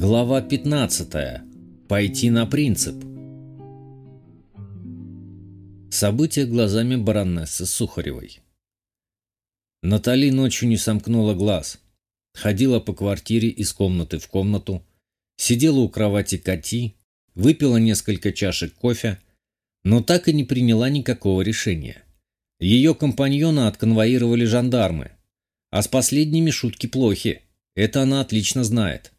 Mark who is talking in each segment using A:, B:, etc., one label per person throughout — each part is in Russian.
A: Глава 15. Пойти на принцип. События глазами баронессы Сухаревой. Натали ночью не сомкнула глаз. Ходила по квартире из комнаты в комнату, сидела у кровати Кати, выпила несколько чашек кофе, но так и не приняла никакого решения. Ее компаньона отконвоировали жандармы, а с последними шутки плохи, это она отлично знает.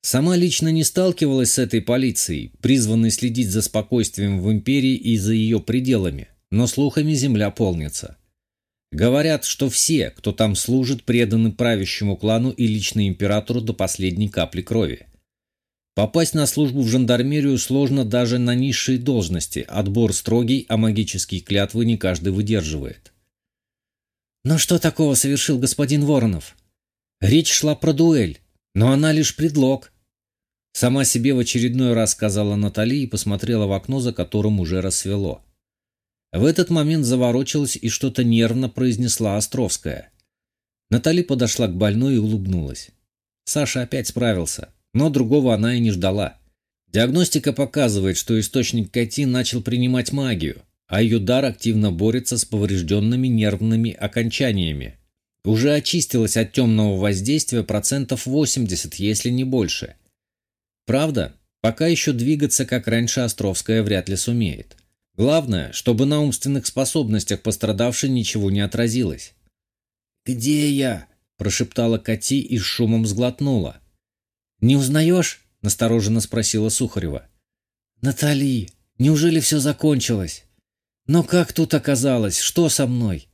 A: Сама лично не сталкивалась с этой полицией, призванной следить за спокойствием в империи и за ее пределами, но слухами земля полнится. Говорят, что все, кто там служит, преданы правящему клану и лично императору до последней капли крови. Попасть на службу в жандармерию сложно даже на низшие должности, отбор строгий, а магические клятвы не каждый выдерживает.
B: Но что такого совершил господин Воронов? Речь шла про дуэль, но она лишь предлог.
A: Сама себе в очередной раз сказала Натали и посмотрела в окно, за которым уже рассвело. В этот момент заворочилась и что-то нервно произнесла Островская. Натали подошла к больной и улыбнулась. Саша опять справился, но другого она и не ждала. Диагностика показывает, что источник Кати начал принимать магию, а ее дар активно борется с поврежденными нервными окончаниями. Уже очистилась от темного воздействия процентов 80, если не больше. Правда, пока еще двигаться, как раньше, Островская вряд ли сумеет. Главное, чтобы на умственных способностях пострадавшей ничего не отразилось.
B: «Где я?» – прошептала Кати и с шумом сглотнула.
A: «Не узнаешь?» – настороженно спросила Сухарева.
B: «Натали, неужели все закончилось? Но как тут оказалось? Что со мной?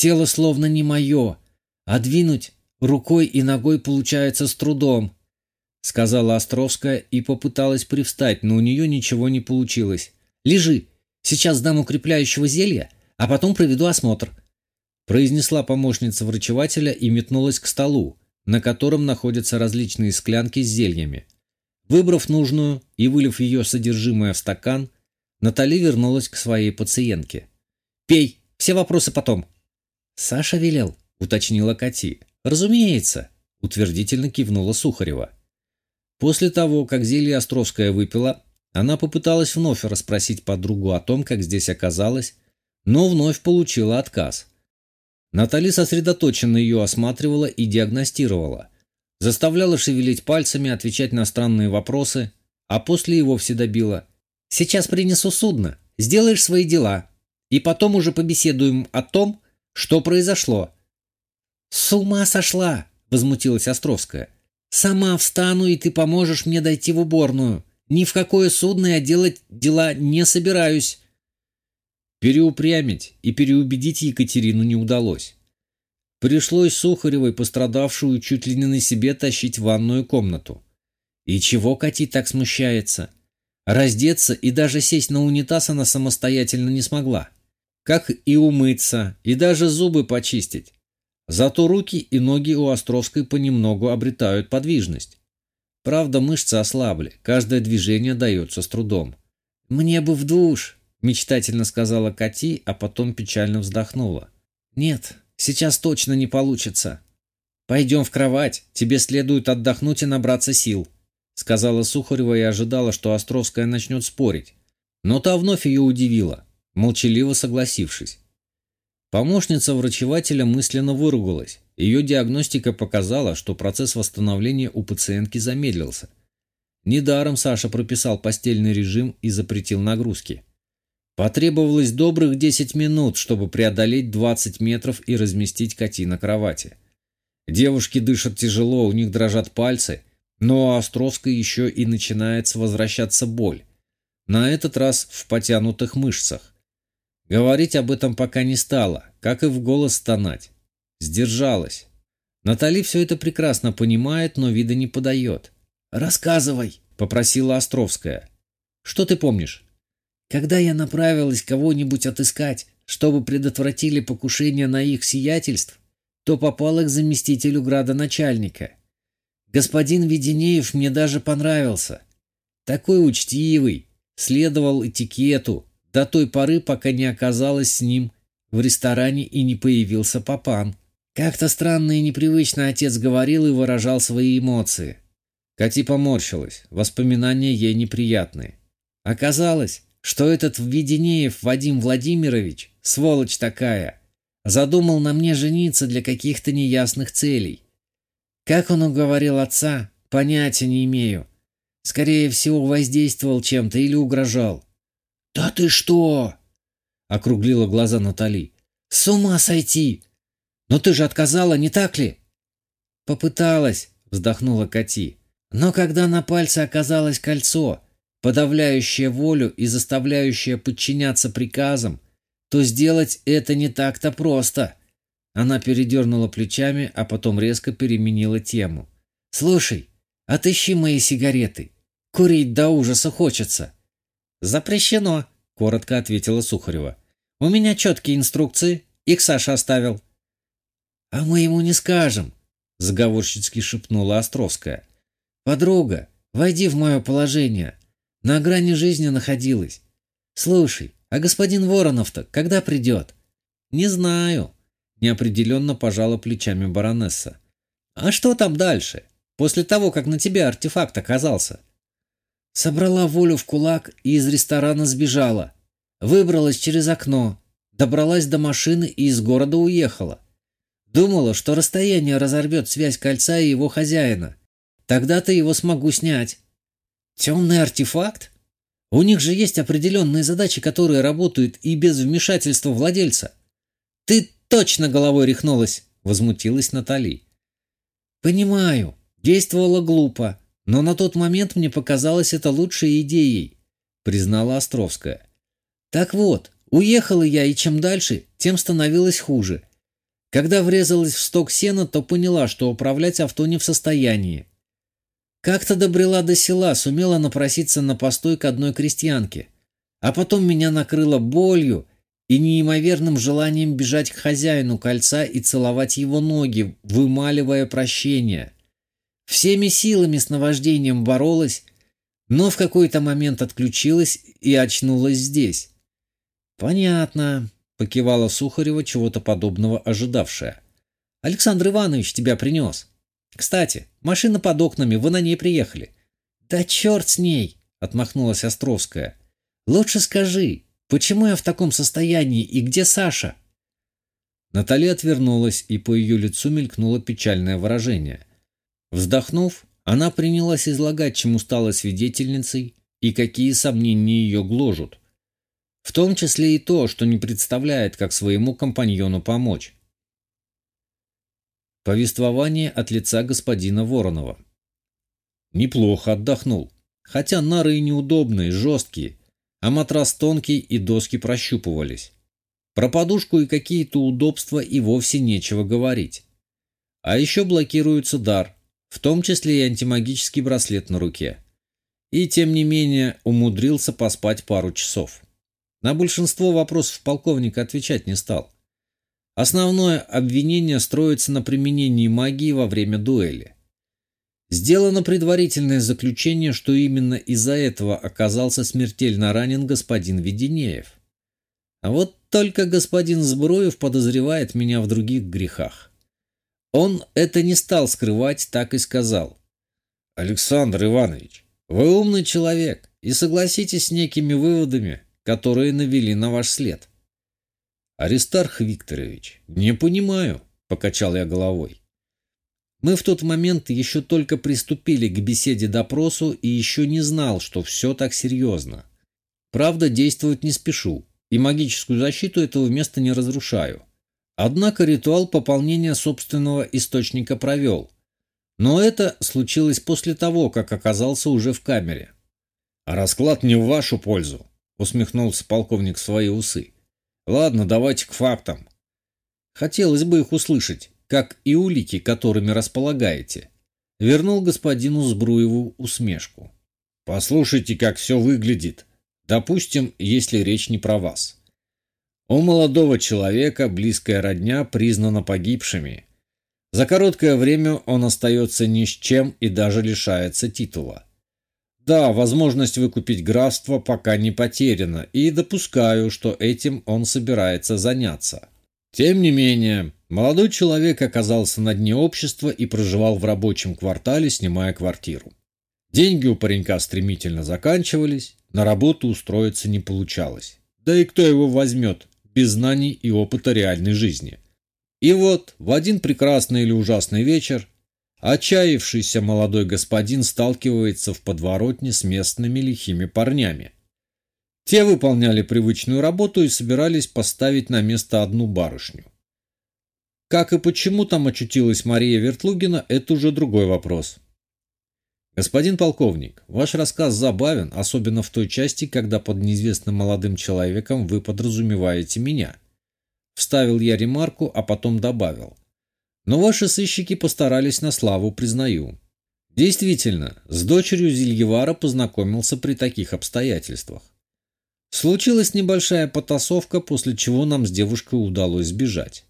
B: Тело словно не мое, а двинуть рукой и ногой получается с трудом», — сказала Островская и попыталась привстать, но у нее ничего не получилось. «Лежи, сейчас дам укрепляющего зелья, а потом проведу осмотр», — произнесла помощница врачевателя и метнулась к столу, на котором находятся различные склянки с зельями. Выбрав нужную и вылив ее содержимое в стакан, Натали вернулась к своей пациентке. «Пей, все вопросы потом», «Саша велел», — уточнила Кати. «Разумеется», — утвердительно кивнула Сухарева. После того, как зелье Островская выпила, она попыталась вновь расспросить подругу о том, как здесь оказалось, но вновь получила отказ. Натали сосредоточенно ее осматривала и диагностировала. Заставляла шевелить пальцами, отвечать на странные вопросы, а после и вовсе добила. «Сейчас принесу судно, сделаешь свои дела, и потом уже побеседуем о том, что произошло?» «С ума сошла!» — возмутилась Островская. «Сама встану, и ты поможешь мне дойти в уборную. Ни в какое судно я делать дела не собираюсь».
A: Переупрямить и переубедить Екатерину не удалось. Пришлось Сухаревой, пострадавшую, чуть ли не на себе тащить в ванную комнату. И чего Кати так смущается? Раздеться и даже сесть на унитаз она самостоятельно не смогла как и умыться, и даже зубы почистить. Зато руки и ноги у Островской понемногу обретают подвижность. Правда, мышцы ослабли, каждое движение дается с трудом.
B: «Мне бы в душ», – мечтательно сказала Кати, а потом печально вздохнула. «Нет, сейчас точно не получится. Пойдем в кровать, тебе следует отдохнуть и набраться сил», – сказала Сухарева и ожидала, что Островская начнет спорить. Но та вновь ее удивила молчаливо согласившись. Помощница врачевателя мысленно выругалась. Ее диагностика показала, что процесс восстановления у пациентки замедлился. Недаром Саша прописал постельный режим и запретил нагрузки. Потребовалось добрых 10 минут, чтобы преодолеть 20 метров и разместить коти на кровати. Девушки дышат тяжело, у них дрожат пальцы, но у Островской еще и начинается возвращаться боль. На этот раз в потянутых мышцах. Говорить об этом пока не стала, как и в голос стонать. Сдержалась. Натали все это прекрасно понимает, но вида не подает. «Рассказывай», — попросила Островская. «Что ты помнишь?» «Когда я направилась кого-нибудь отыскать, чтобы предотвратили покушение на их сиятельств, то попала к заместителю градоначальника. Господин Веденеев мне даже понравился. Такой учтивый, следовал этикету, до той поры, пока не оказалась с ним в ресторане и не появился папан. Как-то странно и непривычно отец говорил и выражал свои эмоции. Кати поморщилась, воспоминания ей неприятные. Оказалось, что этот Введенеев Вадим Владимирович, сволочь такая, задумал на мне жениться для каких-то неясных целей. Как он уговорил отца, понятия не имею. Скорее всего, воздействовал чем-то или угрожал. «Да ты что?» — округлила глаза Натали. «С ума сойти! Но ты же отказала, не так ли?» «Попыталась», — вздохнула Кати. «Но когда на пальце оказалось кольцо, подавляющее волю и заставляющее подчиняться приказам, то сделать это не так-то просто». Она передернула плечами, а потом резко переменила тему. «Слушай, отыщи мои сигареты. Курить до ужаса хочется». «Запрещено», — коротко ответила Сухарева. «У меня четкие инструкции. Их Саша оставил». «А мы ему не скажем», — заговорщицки шепнула Островская. «Подруга, войди в мое положение. На грани жизни находилась. Слушай, а господин Воронов-то когда придет?» «Не знаю», — неопределенно пожала плечами баронесса. «А что там дальше, после того, как на тебе артефакт оказался?» Собрала волю в кулак и из ресторана сбежала. Выбралась через окно, добралась до машины и из города уехала. Думала, что расстояние разорвет связь кольца и его хозяина. Тогда-то его смогу снять. Темный артефакт? У них же есть определенные задачи, которые работают и без вмешательства владельца. Ты точно головой рехнулась, возмутилась Натали. Понимаю, действовала глупо, но на тот момент мне показалось это лучшей идеей, признала Островская. Так вот, уехала я, и чем дальше, тем становилось хуже. Когда врезалась в сток сена, то поняла, что управлять авто не в состоянии. Как-то добрела до села, сумела напроситься на постой к одной крестьянке. А потом меня накрыло болью и неимоверным желанием бежать к хозяину кольца и целовать его ноги, вымаливая прощение. Всеми силами с наваждением боролась, но в какой-то момент отключилась и очнулась здесь. «Понятно», — покивала Сухарева, чего-то подобного ожидавшая. «Александр Иванович тебя принес. Кстати, машина под окнами, вы на ней приехали». «Да черт с ней!» — отмахнулась Островская. «Лучше скажи, почему я в таком состоянии и где Саша?» Наталья отвернулась, и по ее лицу мелькнуло печальное выражение. Вздохнув, она принялась излагать, чему стала свидетельницей и какие сомнения ее гложут. В том числе и то, что не представляет, как своему компаньону помочь. Повествование от лица господина Воронова. Неплохо отдохнул, хотя нары и неудобные, жесткие, а матрас тонкий и доски прощупывались. Про подушку и какие-то удобства и вовсе нечего говорить. А еще блокируется дар, в том числе и антимагический браслет на руке. И тем не менее умудрился поспать пару часов. На большинство вопросов полковник отвечать не стал. Основное обвинение строится на применении магии во время дуэли. Сделано предварительное заключение, что именно из-за этого оказался смертельно ранен господин Веденеев. А вот только господин Збруев подозревает меня в других грехах. Он это не стал скрывать, так и сказал. «Александр Иванович, вы умный человек и согласитесь с некими выводами, которые навели на ваш след». «Аристарх Викторович, не понимаю», — покачал я головой. Мы в тот момент еще только приступили к беседе-допросу и еще не знал, что все так серьезно. Правда, действовать не спешу, и магическую защиту этого места не разрушаю. Однако ритуал пополнения собственного источника провел. Но это случилось после того, как оказался уже в камере. «А расклад не в вашу пользу», — усмехнулся полковник в свои усы. «Ладно, давайте к фактам. Хотелось бы их услышать, как и улики, которыми располагаете». Вернул господину Сбруеву усмешку. «Послушайте, как все выглядит. Допустим, если речь не про вас. У молодого человека близкая родня признана погибшими. За короткое время он остается ни с чем и даже лишается титула. Да, возможность выкупить графство пока не потеряна, и допускаю, что этим он собирается заняться. Тем не менее, молодой человек оказался на дне общества и проживал в рабочем квартале, снимая квартиру.
A: Деньги у паренька стремительно заканчивались, на работу устроиться не получалось. Да и кто его возьмет без знаний и опыта реальной жизни? И вот в один прекрасный или ужасный вечер отчаявшийся молодой господин сталкивается в подворотне с местными лихими парнями. Те выполняли привычную работу и собирались поставить на место одну барышню. Как и почему там очутилась Мария Вертлугина, это уже другой вопрос. Господин полковник, ваш рассказ забавен, особенно в той части, когда под неизвестным молодым человеком вы подразумеваете меня. Вставил я ремарку, а потом добавил. Но ваши сыщики постарались на славу, признаю. Действительно, с дочерью Зильевара познакомился при таких обстоятельствах. Случилась небольшая потасовка, после чего нам с девушкой удалось сбежать.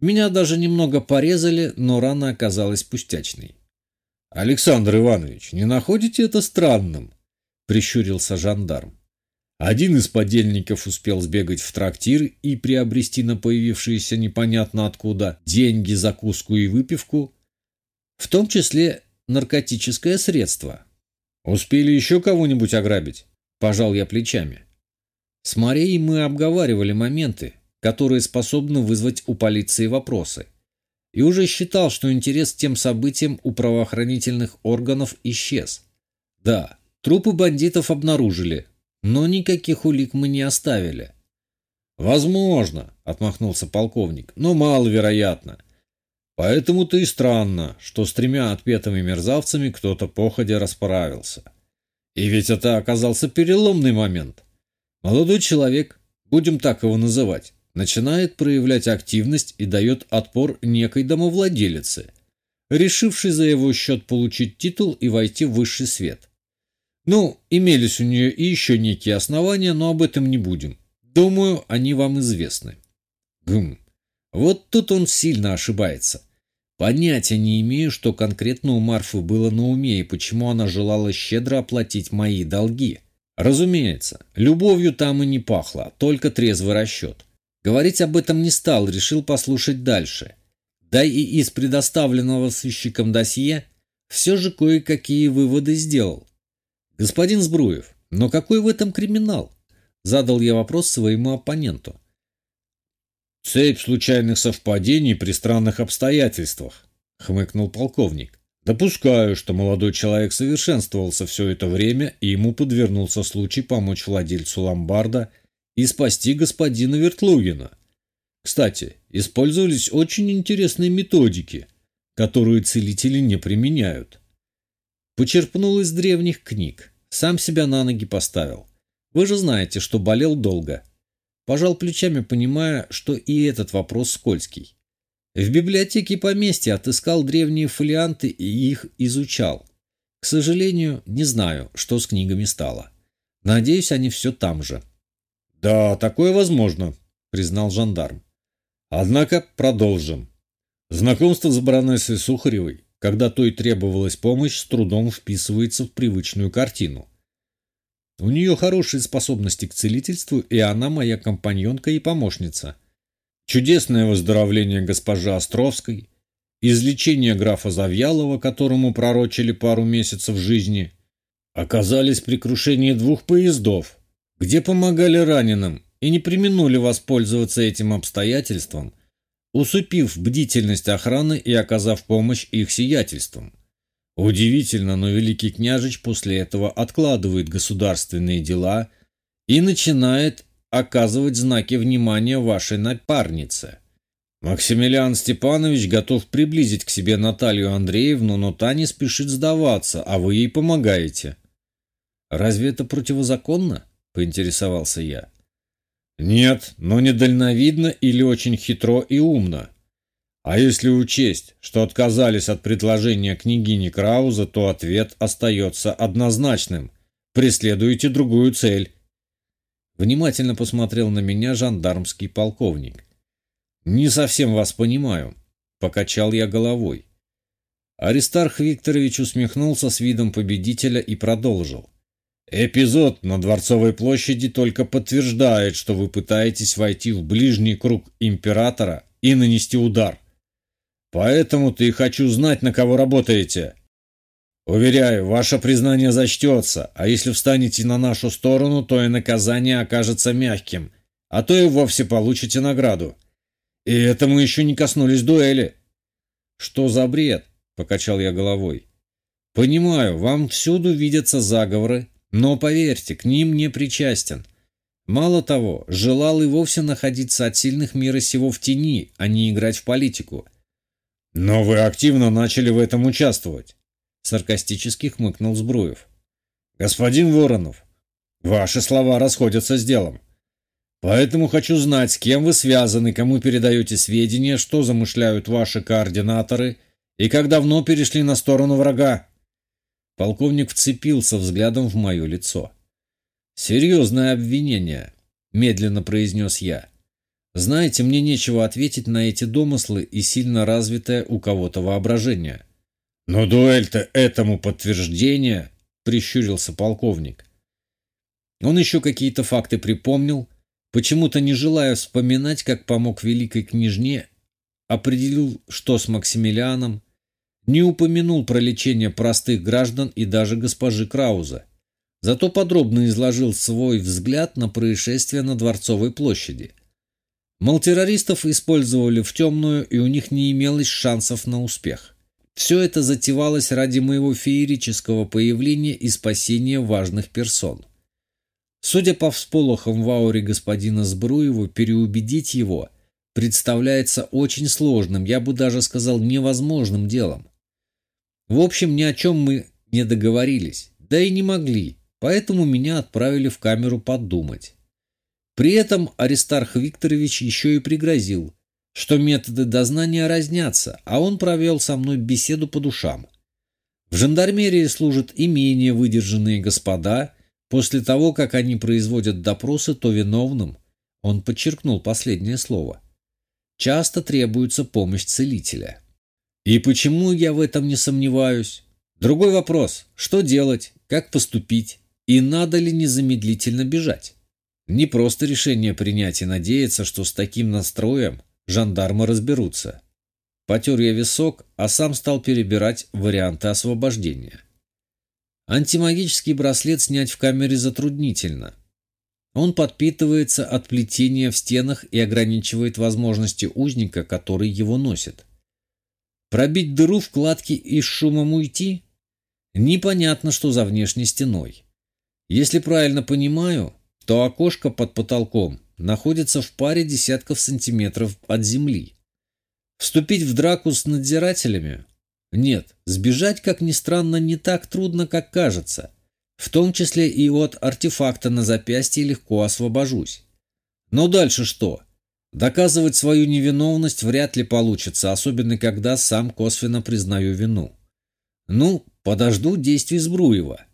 A: Меня даже немного порезали, но рана оказалась пустячной. «Александр Иванович, не находите это странным?» – прищурился жандарм. Один из подельников успел сбегать в трактир и приобрести на появившиеся непонятно откуда деньги, закуску и выпивку, в том числе наркотическое средство. «Успели еще кого-нибудь ограбить?» – пожал я плечами. С Марией мы обговаривали моменты, которые способны вызвать у полиции вопросы. И уже считал, что интерес к тем событиям у правоохранительных органов исчез. Да, трупы бандитов обнаружили, но никаких улик мы не оставили. «Возможно», — отмахнулся полковник, — «но маловероятно. Поэтому-то и странно, что с тремя отпетыми мерзавцами кто-то походя расправился. И ведь это оказался переломный момент. Молодой человек, будем так его называть, начинает проявлять активность и дает отпор некой домовладелице, решившей за его счет получить титул и войти в высший свет. Ну, имелись у нее и еще некие основания, но об этом не будем. Думаю, они вам известны. Гм. Вот тут он сильно ошибается. Понятия не имею, что конкретно у Марфы было на уме и почему она желала щедро оплатить мои долги. Разумеется, любовью там и не пахло, только трезвый расчет. Говорить об этом не стал, решил послушать дальше. Да и из предоставленного сыщиком досье все же кое-какие выводы сделал. «Господин Збруев, но какой в этом криминал?» Задал я вопрос своему оппоненту. «Цепь случайных совпадений при странных обстоятельствах», — хмыкнул полковник. Допускаю, что молодой человек совершенствовался все это время, и ему подвернулся случай помочь владельцу ломбарда и спасти господина Вертлугина. Кстати, использовались очень интересные методики, которые целители не применяют. Почерпнул из древних книг, сам себя на ноги поставил. Вы же знаете, что болел долго. Пожал плечами, понимая, что и этот вопрос скользкий. В библиотеке поместья отыскал древние фолианты и их изучал. К сожалению, не знаю, что с книгами стало. Надеюсь, они все там же. «Да, такое возможно», — признал жандарм. «Однако продолжим. Знакомство с баронессой Сухаревой, когда той требовалась помощь, с трудом вписывается в привычную картину. У нее хорошие способности к целительству, и она моя компаньонка и помощница чудесное выздоровление госпожи Островской, излечение графа Завьялова, которому пророчили пару месяцев жизни, оказались при крушении двух поездов, где помогали раненым и не применули воспользоваться этим обстоятельством, усыпив бдительность охраны и оказав помощь их сиятельствам. Удивительно, но великий княжич после этого откладывает государственные дела и начинает оказывать знаки внимания вашей напарнице. Максимилиан Степанович готов приблизить к себе Наталью Андреевну, но та не спешит сдаваться, а вы ей помогаете. Разве это противозаконно? Поинтересовался я. Нет, но недальновидно или очень хитро и умно. А если учесть, что отказались от предложения княгини Крауза, то ответ остается однозначным. Преследуете другую цель. Внимательно посмотрел на меня жандармский полковник. «Не совсем вас понимаю», — покачал я головой. Аристарх Викторович усмехнулся с видом победителя и продолжил. «Эпизод на Дворцовой площади только подтверждает, что вы пытаетесь войти в ближний круг императора и нанести удар. Поэтому-то и хочу знать, на кого работаете». Уверяю, ваше признание зачтется, а если встанете на нашу сторону, то и наказание окажется мягким, а то и вовсе получите награду. И это мы еще не коснулись дуэли. Что за бред? Покачал я головой. Понимаю, вам всюду видятся заговоры, но поверьте, к ним не причастен. Мало того, желал и вовсе находиться от сильных мира сего в тени, а не играть в политику. Но вы активно начали в этом участвовать. Саркастически хмыкнул Збруев. Господин Воронов, ваши слова расходятся с делом. Поэтому хочу знать, с кем вы связаны, кому передаете сведения, что замышляют ваши координаторы и как давно перешли на сторону врага. Полковник вцепился взглядом в мое лицо. «Серьезное обвинение», — медленно произнес я. «Знаете, мне нечего ответить на эти домыслы и сильно развитое у кого-то воображение». «Но дуэль-то этому подтверждение», — прищурился полковник. Он еще какие-то факты припомнил, почему-то не желая вспоминать, как помог великой княжне, определил, что с Максимилианом, не упомянул про лечение простых граждан и даже госпожи Крауза. Зато подробно изложил свой взгляд на происшествие на Дворцовой площади. Мол, террористов использовали в темную, и у них не имелось шансов на успех. Все это затевалось ради моего феерического появления и спасения важных персон. Судя по всполохам в ауре господина Сбруева, переубедить его представляется очень сложным, я бы даже сказал невозможным делом. В общем, ни о чем мы не договорились, да и не могли, поэтому меня отправили в камеру подумать. При этом Аристарх Викторович еще и пригрозил, что методы дознания разнятся, а он провел со мной беседу по душам. В жандармерии служат и менее выдержанные господа, после того, как они производят допросы, то виновным, он подчеркнул последнее слово, часто требуется помощь целителя. И почему я в этом не сомневаюсь? Другой вопрос, что делать, как поступить и надо ли незамедлительно бежать? Не просто решение принять и надеяться, что с таким настроем жандармы разберутся. Потер я висок, а сам стал перебирать варианты освобождения. Антимагический браслет снять в камере затруднительно. Он подпитывается от плетения в стенах и ограничивает возможности узника, который его носит. Пробить дыру в кладке и с шумом уйти? Непонятно, что за внешней стеной. Если правильно понимаю, то окошко под потолком находится в паре десятков сантиметров от земли. Вступить в драку с надзирателями? Нет, сбежать, как ни странно, не так трудно, как кажется. В том числе и от артефакта на запястье легко освобожусь. Но дальше что? Доказывать свою невиновность вряд ли получится, особенно когда сам косвенно признаю вину. Ну, подожду действий Збруева.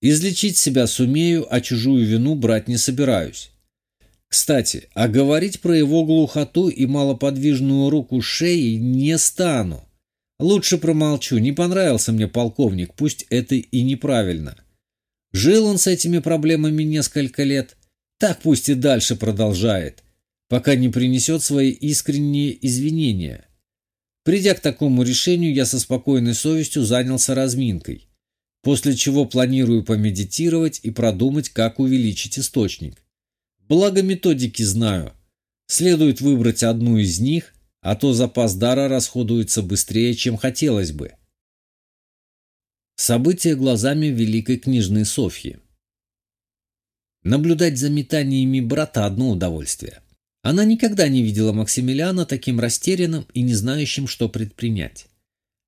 A: Излечить себя сумею, а чужую вину брать не собираюсь. Кстати, а говорить про его глухоту и малоподвижную руку шеи не стану. Лучше промолчу, не понравился мне полковник, пусть это и неправильно. Жил он с этими проблемами несколько лет, так пусть и дальше продолжает пока не принесет свои искренние извинения. Придя к такому решению, я со спокойной совестью занялся разминкой, после чего планирую помедитировать и продумать, как увеличить источник. Благо методики знаю. Следует выбрать одну из них, а то запас дара расходуется быстрее, чем хотелось бы. События глазами великой княжны Софьи. Наблюдать за метаниями брата – одно удовольствие. Она никогда не видела Максимилиана таким растерянным и не знающим, что предпринять.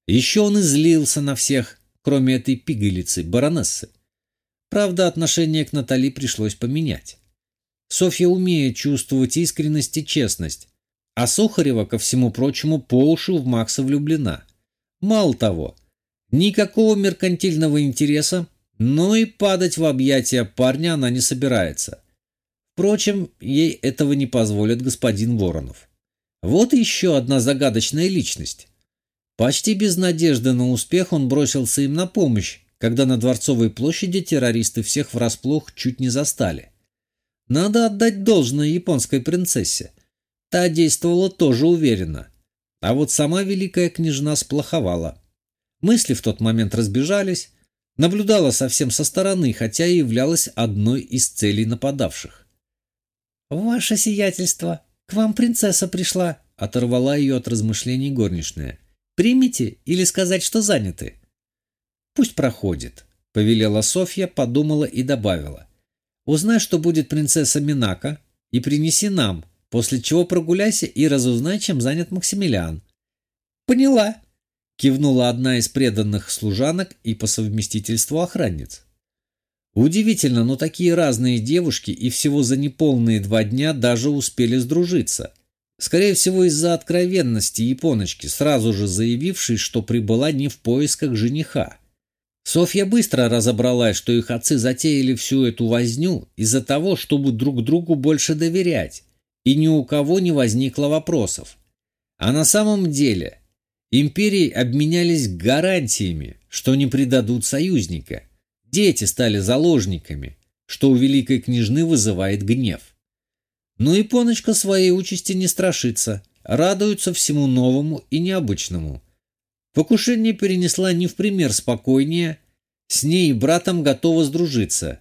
A: Еще он излился на всех, кроме этой пигалицы, баронессы. Правда, отношение к Натали пришлось поменять. Софья умеет чувствовать искренность и честность, а Сухарева, ко всему прочему, по уши в Макса влюблена. Мало того, никакого меркантильного интереса, но и падать в объятия парня она не собирается – Впрочем, ей этого не позволит господин Воронов. Вот еще одна загадочная личность. Почти без надежды на успех он бросился им на помощь, когда на Дворцовой площади террористы всех врасплох чуть не застали. Надо отдать должное японской принцессе. Та действовала тоже уверенно. А вот сама великая княжна сплоховала.
B: Мысли в тот момент разбежались, наблюдала совсем со стороны, хотя и являлась одной из целей нападавших. «Ваше сиятельство, к вам принцесса пришла», — оторвала ее от размышлений горничная. «Примите или сказать, что заняты?» «Пусть проходит», — повелела Софья, подумала и добавила. «Узнай, что будет принцесса Минака, и принеси нам, после чего прогуляйся и разузнай, чем занят Максимилиан». «Поняла», — кивнула одна из преданных служанок и по совместительству охранниц. Удивительно, но такие разные девушки и всего за неполные два дня даже успели сдружиться. Скорее всего, из-за откровенности японочки, сразу же заявившей, что прибыла не в поисках жениха. Софья быстро разобралась, что их отцы затеяли всю эту возню из-за того, чтобы друг другу больше доверять, и ни у кого не возникло вопросов. А на самом деле империи обменялись гарантиями, что не предадут союзника. Дети стали заложниками, что у великой княжны вызывает гнев. Но и Поночка своей участи не страшится, радуется всему новому и необычному. Покушение перенесла не в пример спокойнее, с ней и братом готова сдружиться.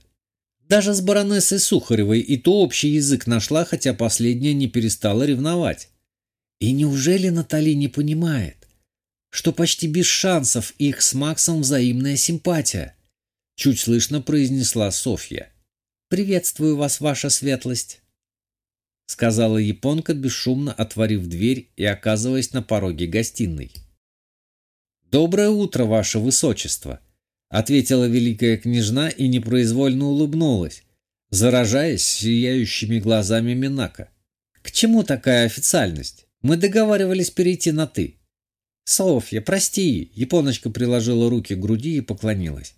B: Даже с баронессой Сухаревой и то общий язык нашла, хотя последняя не перестала ревновать. И неужели Натали не понимает, что почти без шансов их с Максом взаимная симпатия? Чуть слышно произнесла Софья. «Приветствую вас, ваша светлость», — сказала японка, бесшумно отворив дверь и оказываясь на пороге гостиной. «Доброе утро, ваше высочество», — ответила великая княжна и непроизвольно улыбнулась, заражаясь сияющими глазами Минака. «К чему такая официальность? Мы договаривались перейти на «ты». «Софья, прости!» — японочка приложила руки к груди и поклонилась.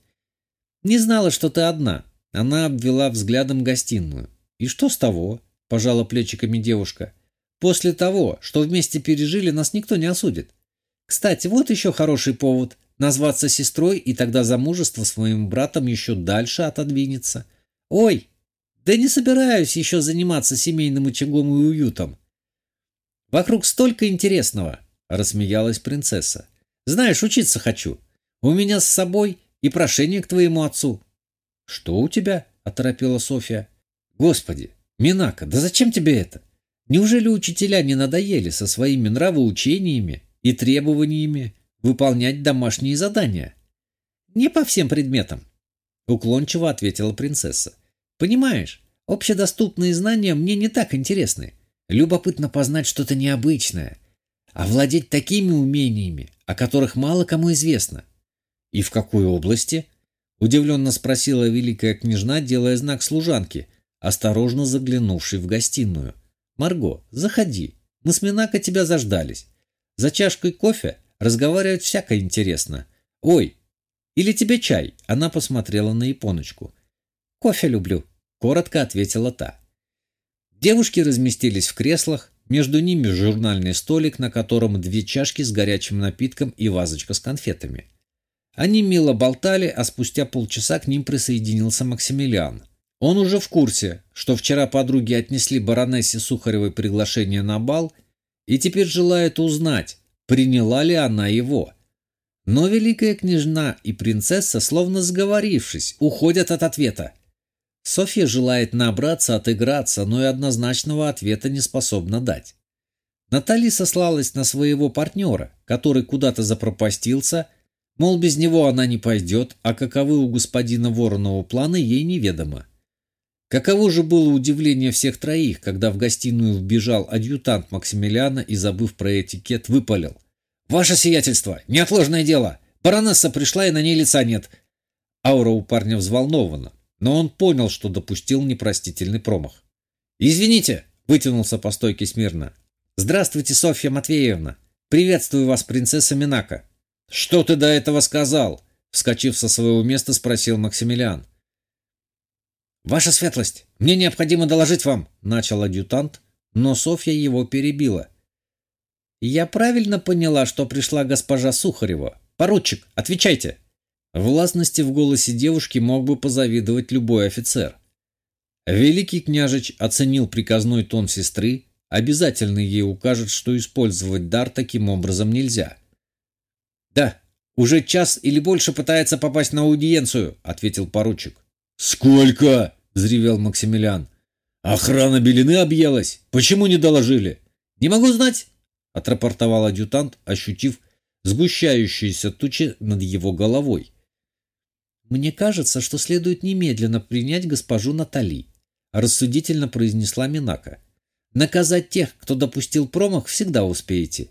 B: «Не знала, что ты одна». Она обвела взглядом гостиную. «И что с того?» – пожала плечиками девушка. «После того, что вместе пережили, нас никто не осудит. Кстати, вот еще хороший повод – назваться сестрой, и тогда замужество с моим братом еще дальше отодвинется. Ой, да не собираюсь еще заниматься семейным очагом и уютом. Вокруг столько интересного, – рассмеялась принцесса. Знаешь, учиться хочу. У меня с собой и прошение к твоему отцу». «Что у тебя?» – оторопела Софья. «Господи, Минака, да зачем тебе это? Неужели учителя не надоели со своими нравоучениями и требованиями выполнять домашние задания?» «Не по всем предметам», – уклончиво ответила принцесса. «Понимаешь, общедоступные знания мне не так интересны. Любопытно познать что-то необычное, овладеть такими умениями, о которых мало кому известно. «И в какой области?» – удивленно спросила великая княжна, делая знак служанки, осторожно заглянувшей в гостиную. «Марго, заходи. Мы с Минако тебя заждались. За чашкой кофе разговаривать всяко интересно. Ой, или тебе чай?» Она посмотрела на японочку. «Кофе люблю», – коротко ответила та. Девушки разместились в креслах, между ними журнальный столик, на котором две чашки с горячим напитком и вазочка с конфетами – они мило болтали, а спустя полчаса к ним присоединился Максимилиан. Он уже в курсе, что вчера подруги отнесли баронессе Сухаревой приглашение на бал и теперь желает узнать, приняла ли она его. Но великая княжна и принцесса, словно сговорившись, уходят от ответа. Софья желает набраться, отыграться, но и однозначного ответа не способна дать. Натали сослалась на своего партнера, который куда-то запропастился – Мол, без него она не пойдет, а каковы у господина Воронова планы, ей неведомо. Каково же было удивление всех троих, когда в гостиную вбежал адъютант Максимилиана и, забыв про этикет, выпалил. «Ваше сиятельство! Неотложное дело! Баронесса пришла, и на ней лица нет!» Аура у парня взволнована, но он понял, что допустил непростительный промах. «Извините!» — вытянулся по стойке смирно. «Здравствуйте, Софья Матвеевна! Приветствую вас, принцесса Минака!» «Что ты до этого сказал?» Вскочив со своего места, спросил Максимилиан. «Ваша светлость, мне необходимо доложить вам», — начал адъютант, но Софья его перебила. «Я правильно поняла, что пришла госпожа Сухарева? Поручик, отвечайте!» Властности в голосе девушки мог бы позавидовать любой офицер. Великий княжич оценил приказной тон сестры, обязательно ей укажет, что использовать дар таким образом нельзя. «Да, «Уже час или больше пытается попасть на аудиенцию», — ответил поручик.
A: «Сколько?» — взревел Максимилиан. «Охрана Белины объелась. Почему не доложили?»
B: «Не могу знать», — отрапортовал адъютант, ощутив сгущающиеся тучи над его головой. «Мне кажется, что следует немедленно принять госпожу Натали», — рассудительно произнесла Минака. «Наказать тех, кто допустил промах, всегда успеете.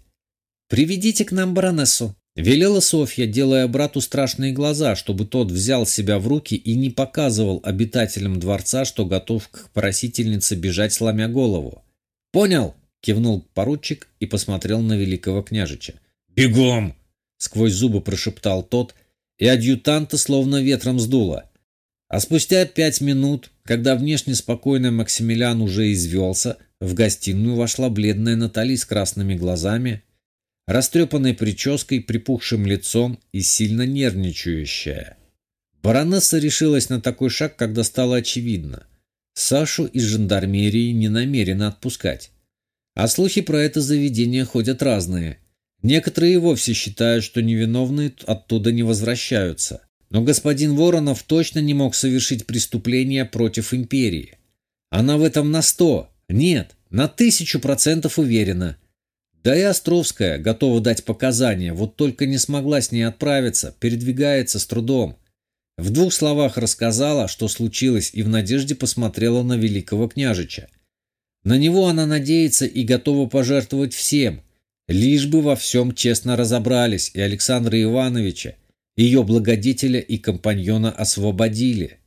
B: Приведите к нам баронессу», — велела Софья, делая брату страшные глаза, чтобы тот взял себя в руки и не показывал обитателям дворца, что готов к просительнице бежать, сломя голову. «Понял», — кивнул поручик и посмотрел на великого княжича.
A: «Бегом!»
B: — сквозь зубы прошептал тот, и адъютанта словно ветром сдуло. А спустя пять минут, когда внешне спокойный Максимилиан уже извелся, в гостиную вошла бледная Натали с красными глазами, растрепанной прической, припухшим лицом и сильно нервничающая. Баронесса решилась на такой шаг, когда стало очевидно. Сашу из жандармерии не намерена отпускать. А слухи про это заведение ходят разные – Некоторые вовсе считают, что невиновные оттуда не возвращаются. Но господин Воронов точно не мог совершить преступление против империи. Она в этом на сто, нет, на тысячу процентов уверена. Да и Островская готова дать показания, вот только не смогла с ней отправиться, передвигается с трудом. В двух словах рассказала, что случилось, и в надежде посмотрела на великого княжича. На него она надеется и готова пожертвовать всем – Лишь бы во всем честно разобрались, и Александра Ивановича, ее благодетеля и компаньона освободили.